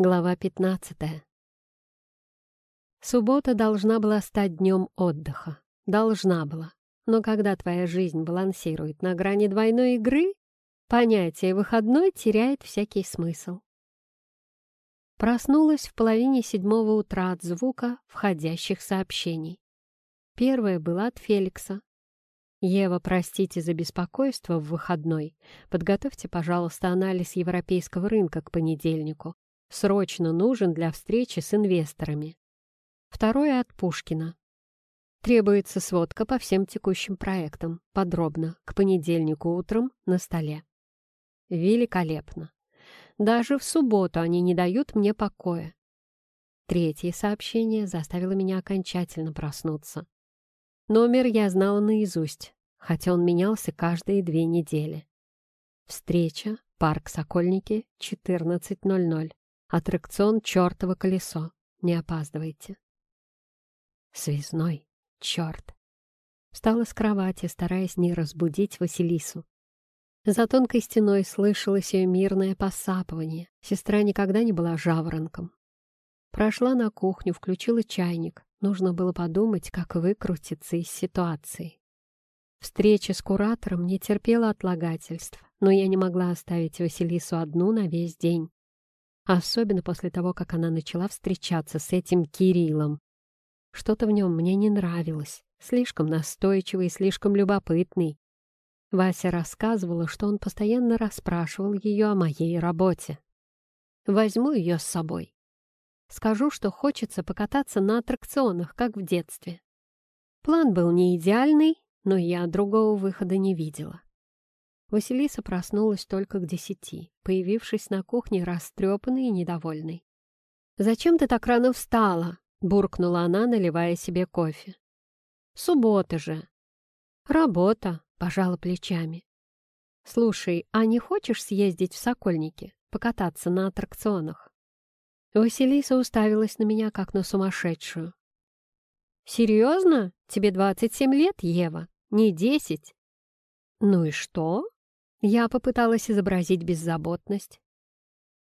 Глава 15. Суббота должна была стать днем отдыха. Должна была. Но когда твоя жизнь балансирует на грани двойной игры, понятие «выходной» теряет всякий смысл. Проснулась в половине седьмого утра от звука входящих сообщений. Первое было от Феликса. «Ева, простите за беспокойство в выходной. Подготовьте, пожалуйста, анализ европейского рынка к понедельнику срочно нужен для встречи с инвесторами. Второе от Пушкина. Требуется сводка по всем текущим проектам, подробно, к понедельнику утром на столе. Великолепно. Даже в субботу они не дают мне покоя. Третье сообщение заставило меня окончательно проснуться. Номер я знала наизусть, хотя он менялся каждые две недели. Встреча, парк Сокольники, 14.00. Аттракцион «Чёртово колесо». Не опаздывайте. Связной. Чёрт. Встала с кровати, стараясь не разбудить Василису. За тонкой стеной слышалось ее мирное посапывание. Сестра никогда не была жаворонком. Прошла на кухню, включила чайник. Нужно было подумать, как выкрутиться из ситуации. Встреча с куратором не терпела отлагательств, но я не могла оставить Василису одну на весь день особенно после того, как она начала встречаться с этим Кириллом. Что-то в нем мне не нравилось, слишком настойчивый и слишком любопытный. Вася рассказывала, что он постоянно расспрашивал ее о моей работе. Возьму ее с собой. Скажу, что хочется покататься на аттракционах, как в детстве. План был не идеальный, но я другого выхода не видела. Василиса проснулась только к десяти, появившись на кухне растрепанной и недовольной. «Зачем ты так рано встала?» — буркнула она, наливая себе кофе. «Суббота же». «Работа», — пожала плечами. «Слушай, а не хочешь съездить в Сокольники, покататься на аттракционах?» Василиса уставилась на меня, как на сумасшедшую. «Серьезно? Тебе двадцать семь лет, Ева? Не десять?» «Ну и что?» Я попыталась изобразить беззаботность.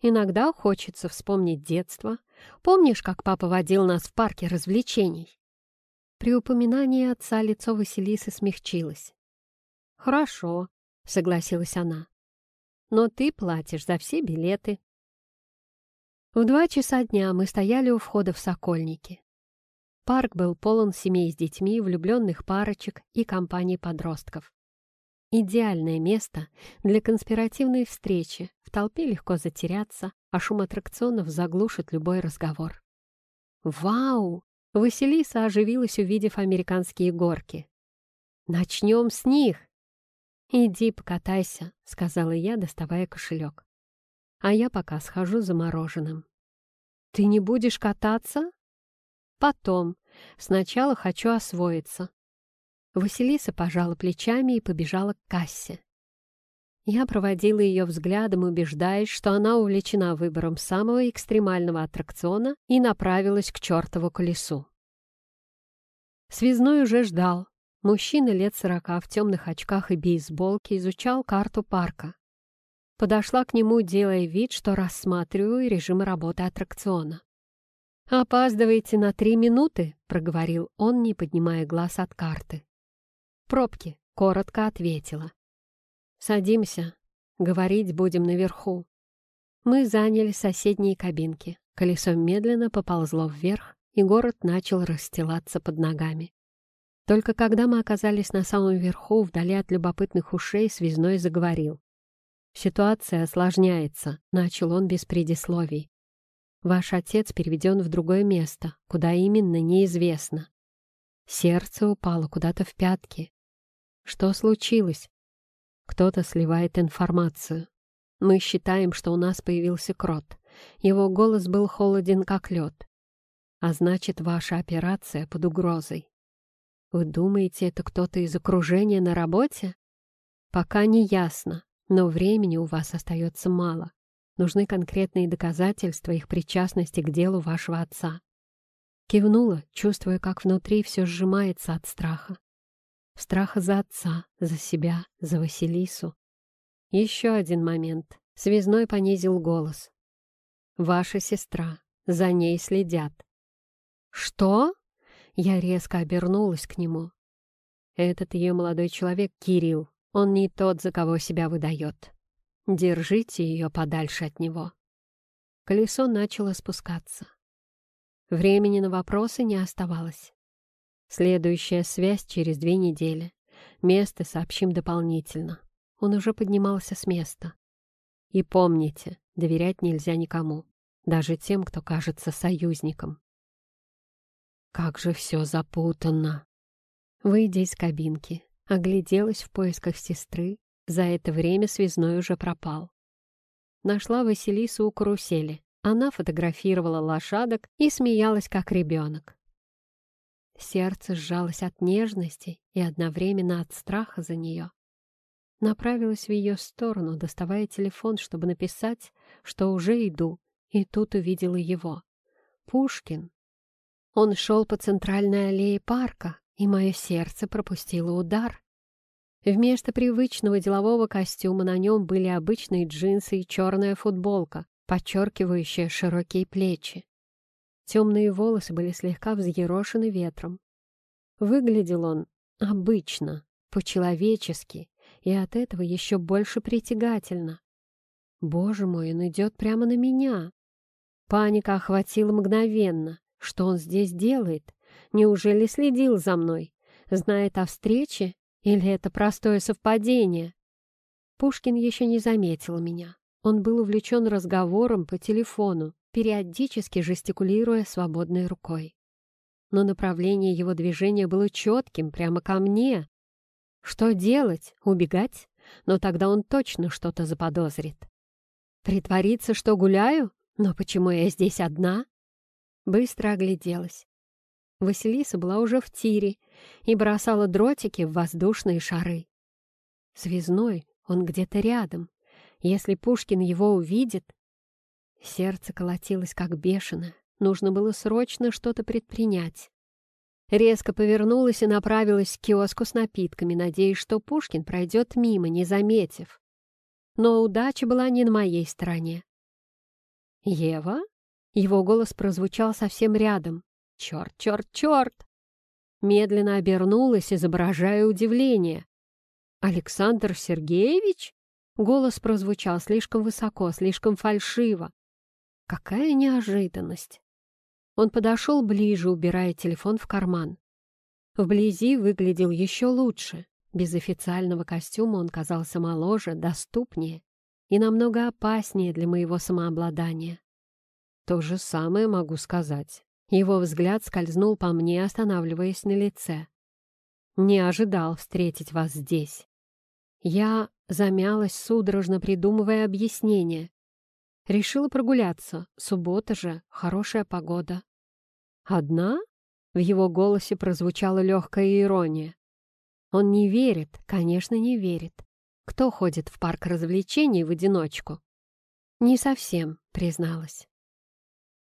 Иногда хочется вспомнить детство. Помнишь, как папа водил нас в парке развлечений? При упоминании отца лицо Василисы смягчилось. «Хорошо», — согласилась она. «Но ты платишь за все билеты». В два часа дня мы стояли у входа в Сокольники. Парк был полон семей с детьми, влюбленных парочек и компаний подростков. Идеальное место для конспиративной встречи. В толпе легко затеряться, а шум аттракционов заглушит любой разговор. «Вау!» — Василиса оживилась, увидев американские горки. «Начнем с них!» «Иди покатайся», — сказала я, доставая кошелек. «А я пока схожу за мороженым». «Ты не будешь кататься?» «Потом. Сначала хочу освоиться. Василиса пожала плечами и побежала к кассе. Я проводила ее взглядом, убеждаясь, что она увлечена выбором самого экстремального аттракциона и направилась к чертову колесу. Связной уже ждал. Мужчина лет сорока в темных очках и бейсболке изучал карту парка. Подошла к нему, делая вид, что рассматриваю режим работы аттракциона. «Опаздываете на три минуты», — проговорил он, не поднимая глаз от карты. «Пробки», — коротко ответила. «Садимся. Говорить будем наверху». Мы заняли соседние кабинки. Колесо медленно поползло вверх, и город начал расстилаться под ногами. Только когда мы оказались на самом верху, вдали от любопытных ушей, связной заговорил. «Ситуация осложняется», — начал он без предисловий. «Ваш отец переведен в другое место, куда именно, неизвестно. Сердце упало куда-то в пятки. Что случилось? Кто-то сливает информацию. Мы считаем, что у нас появился крот. Его голос был холоден, как лед. А значит, ваша операция под угрозой. Вы думаете, это кто-то из окружения на работе? Пока не ясно, но времени у вас остается мало. Нужны конкретные доказательства их причастности к делу вашего отца. Кивнула, чувствуя, как внутри все сжимается от страха. Страха за отца, за себя, за Василису. Еще один момент. Связной понизил голос. Ваша сестра. За ней следят». «Что?» Я резко обернулась к нему. «Этот ее молодой человек Кирилл. Он не тот, за кого себя выдает. Держите ее подальше от него». Колесо начало спускаться. Времени на вопросы не оставалось. Следующая связь через две недели. Место сообщим дополнительно. Он уже поднимался с места. И помните, доверять нельзя никому, даже тем, кто кажется союзником. Как же все запутанно. Выйдя из кабинки, огляделась в поисках сестры, за это время связной уже пропал. Нашла Василису у карусели. Она фотографировала лошадок и смеялась, как ребенок. Сердце сжалось от нежности и одновременно от страха за нее. Направилась в ее сторону, доставая телефон, чтобы написать, что уже иду, и тут увидела его. Пушкин. Он шел по центральной аллее парка, и мое сердце пропустило удар. Вместо привычного делового костюма на нем были обычные джинсы и черная футболка, подчеркивающая широкие плечи. Темные волосы были слегка взъерошены ветром. Выглядел он обычно, по-человечески, и от этого еще больше притягательно. Боже мой, он идет прямо на меня. Паника охватила мгновенно. Что он здесь делает? Неужели следил за мной? Знает о встрече? Или это простое совпадение? Пушкин еще не заметил меня. Он был увлечен разговором по телефону, периодически жестикулируя свободной рукой. Но направление его движения было четким, прямо ко мне. Что делать? Убегать? Но тогда он точно что-то заподозрит. Притвориться, что гуляю? Но почему я здесь одна? Быстро огляделась. Василиса была уже в тире и бросала дротики в воздушные шары. Связной, он где-то рядом. Если Пушкин его увидит, Сердце колотилось как бешеное. Нужно было срочно что-то предпринять. Резко повернулась и направилась к киоску с напитками, надеясь, что Пушкин пройдет мимо, не заметив. Но удача была не на моей стороне. «Ева?» Его голос прозвучал совсем рядом. «Черт, черт, черт!» Медленно обернулась, изображая удивление. «Александр Сергеевич?» Голос прозвучал слишком высоко, слишком фальшиво. Какая неожиданность! Он подошел ближе, убирая телефон в карман. Вблизи выглядел еще лучше. Без официального костюма он казался моложе, доступнее и намного опаснее для моего самообладания. То же самое могу сказать. Его взгляд скользнул по мне, останавливаясь на лице. «Не ожидал встретить вас здесь». Я замялась, судорожно придумывая объяснение. Решила прогуляться. Суббота же, хорошая погода. «Одна?» — в его голосе прозвучала легкая ирония. Он не верит, конечно, не верит. Кто ходит в парк развлечений в одиночку? Не совсем, призналась.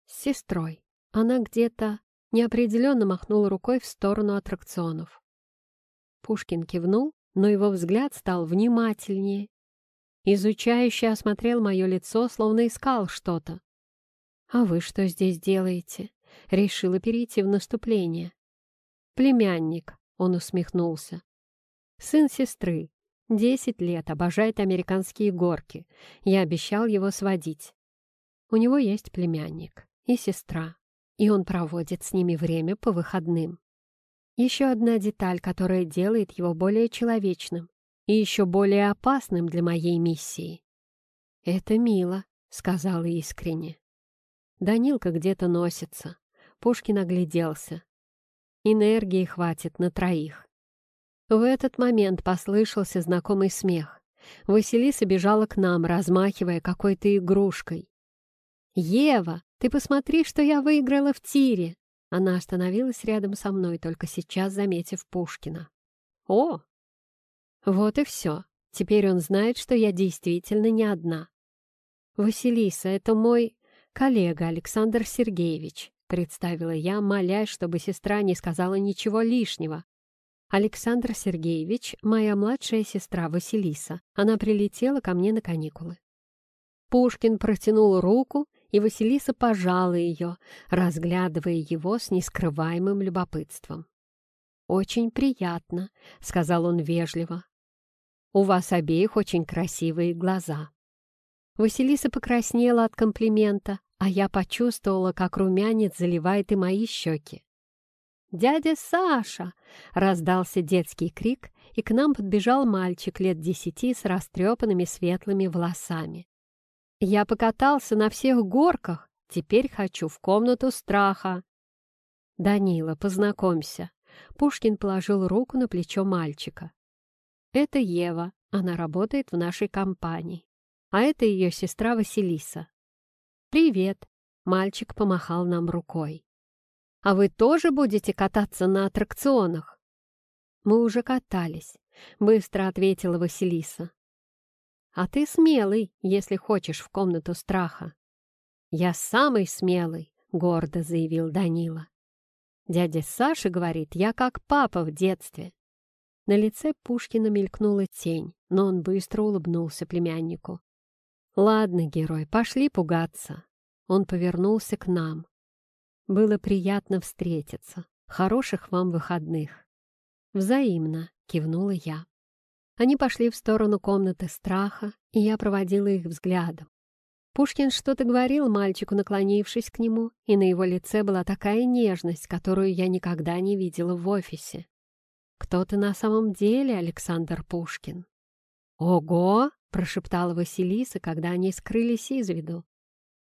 С сестрой. Она где-то неопределенно махнула рукой в сторону аттракционов. Пушкин кивнул, но его взгляд стал внимательнее Изучающе осмотрел мое лицо, словно искал что-то. «А вы что здесь делаете?» Решила перейти в наступление. «Племянник», — он усмехнулся. «Сын сестры. Десять лет, обожает американские горки. Я обещал его сводить. У него есть племянник и сестра, и он проводит с ними время по выходным. Еще одна деталь, которая делает его более человечным и еще более опасным для моей миссии. «Это мило», — сказала искренне. Данилка где-то носится. Пушкин огляделся. Энергии хватит на троих. В этот момент послышался знакомый смех. Василиса бежала к нам, размахивая какой-то игрушкой. «Ева, ты посмотри, что я выиграла в тире!» Она остановилась рядом со мной, только сейчас заметив Пушкина. «О, вот и все. Теперь он знает, что я действительно не одна. «Василиса, это мой коллега Александр Сергеевич», представила я, молясь, чтобы сестра не сказала ничего лишнего. Александр Сергеевич — моя младшая сестра Василиса. Она прилетела ко мне на каникулы. Пушкин протянул руку и Василиса пожала ее, разглядывая его с нескрываемым любопытством. «Очень приятно», — сказал он вежливо. «У вас обеих очень красивые глаза». Василиса покраснела от комплимента, а я почувствовала, как румянец заливает и мои щеки. «Дядя Саша!» — раздался детский крик, и к нам подбежал мальчик лет десяти с растрепанными светлыми волосами. «Я покатался на всех горках, теперь хочу в комнату страха!» «Данила, познакомься!» Пушкин положил руку на плечо мальчика. «Это Ева, она работает в нашей компании. А это ее сестра Василиса». «Привет!» — мальчик помахал нам рукой. А вы тоже будете кататься на аттракционах?» «Мы уже катались», — быстро ответила Василиса. «А ты смелый, если хочешь в комнату страха». «Я самый смелый», — гордо заявил Данила. «Дядя Саша говорит, я как папа в детстве». На лице Пушкина мелькнула тень, но он быстро улыбнулся племяннику. «Ладно, герой, пошли пугаться». Он повернулся к нам. Было приятно встретиться. Хороших вам выходных. Взаимно, кивнула я. Они пошли в сторону комнаты страха, и я проводила их взглядом. Пушкин что-то говорил мальчику, наклонившись к нему, и на его лице была такая нежность, которую я никогда не видела в офисе. «Кто ты на самом деле, Александр Пушкин?» «Ого!» — прошептала Василиса, когда они скрылись из виду.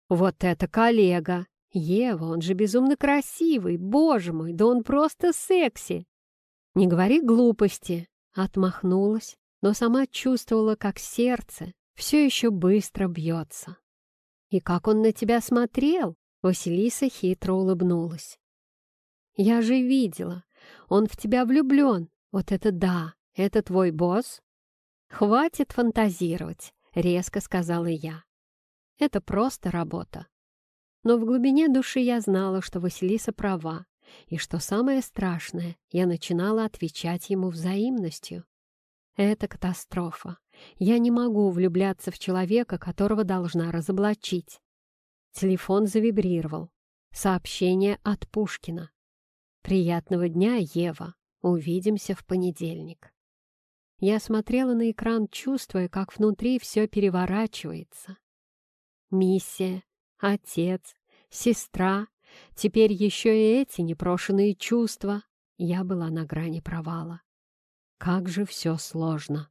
«Вот это коллега! «Ева, он же безумно красивый, боже мой, да он просто секси!» «Не говори глупости!» — отмахнулась, но сама чувствовала, как сердце все еще быстро бьется. «И как он на тебя смотрел!» — Василиса хитро улыбнулась. «Я же видела, он в тебя влюблен, вот это да, это твой босс?» «Хватит фантазировать», — резко сказала я. «Это просто работа. Но в глубине души я знала, что Василиса права, и что самое страшное, я начинала отвечать ему взаимностью. Это катастрофа. Я не могу влюбляться в человека, которого должна разоблачить. Телефон завибрировал. Сообщение от Пушкина. «Приятного дня, Ева. Увидимся в понедельник». Я смотрела на экран, чувствуя, как внутри все переворачивается. Миссия, отец, сестра, теперь еще и эти непрошенные чувства. Я была на грани провала. Как же все сложно.